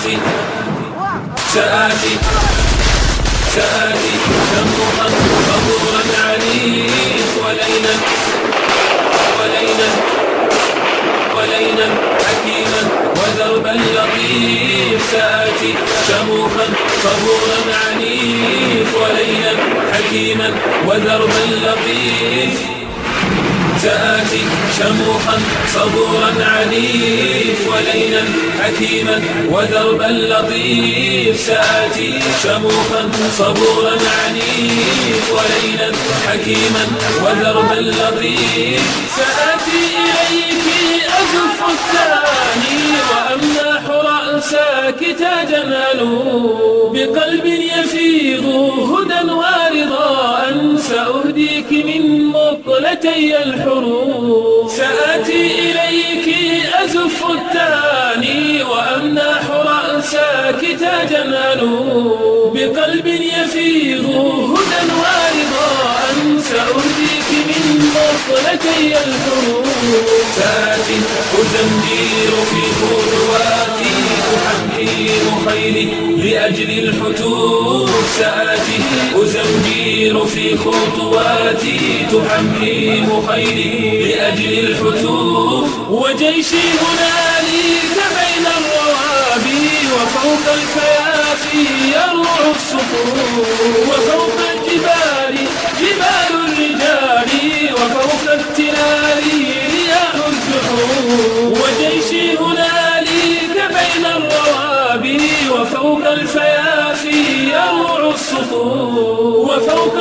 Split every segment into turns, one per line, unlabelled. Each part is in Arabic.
سآتي سآتي سآتي شموخا صبورا عنيف ولينا ولينا ولينا. حكيما ودربا لطيف سآتي. شموخا صبورا عنيف ولينا. حكيما ودربا لطيف سآتي. شموخا صبورا عنيف. ولينا حكيما ودربا لطيف. سآتي شموخا صبورا عنيف. ولينا حكيما ودربا لطيف. سآتي إليك أزف الثاني. وأمنح رأسك ألو بقلب يفيض هدى ورضا سأهديك من مقلتي الحروف. سآتي إليك أزف وأمنح تاجا ألو بقلب يفيض هدى ورضاء سأهديك من مقلتي الحروف سآتي أزمجير في خطواتي أحكيم خيري لأجل الحتوف سآتي أزمجير في خطواتي. تحميم خيري لأجل الحتوف وجيشي هنالك بين الروابي وفوق الكيافي يروع الصفوف وفوق الجبال جبال الرجال وفوق التلال رياح الجحور وجيشي هنالك بين الروابي وفوق الفيافي يروع الصفوف. وفوق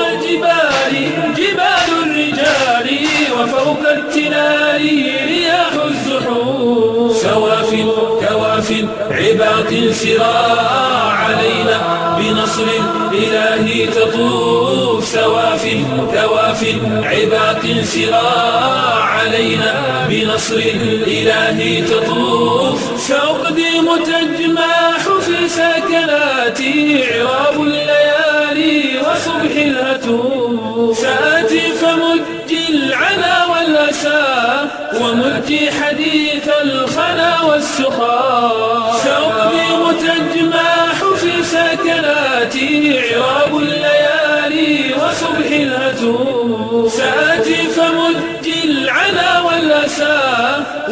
كواف عباق سراع علينا بنصر إلهي تطوف سواف كواف عباق سراع علينا بنصر الإله تطوف. سأقدم تجماح في سكناتي عراب الليالي ومجي حديث الخنا والسخاء سأقدم تجماح في سكناتي عراب الليالي وصبح الهتوف سآتي فمجي العنا والأسى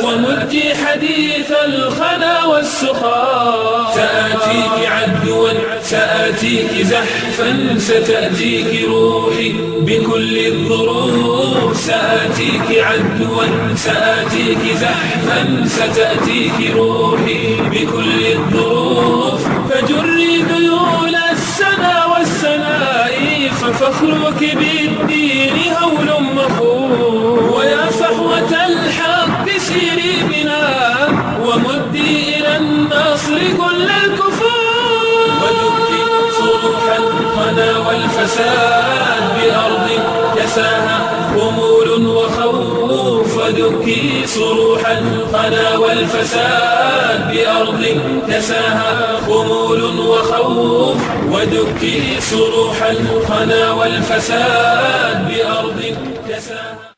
ومجي حديث الخنا والسخاء سآتيك عدوا سآتيك زحفا ستأتيك روحي بكل الظروف. سآتيك عدوا سآتيك زحفا ستأتيك روحي بكل الظروف. فجري ذيول السنا والسناء ففخرك بالدين هول مخوف. ويا صحوة الحق سيري بنا ومدي إلى النصر كل الخنا والفساد بأرض كساها خمول وخوف ودكي صروح الخنا والفساد بأرض كساها خمول وخوف ودكي صروح الخنا والفساد بأرض كساها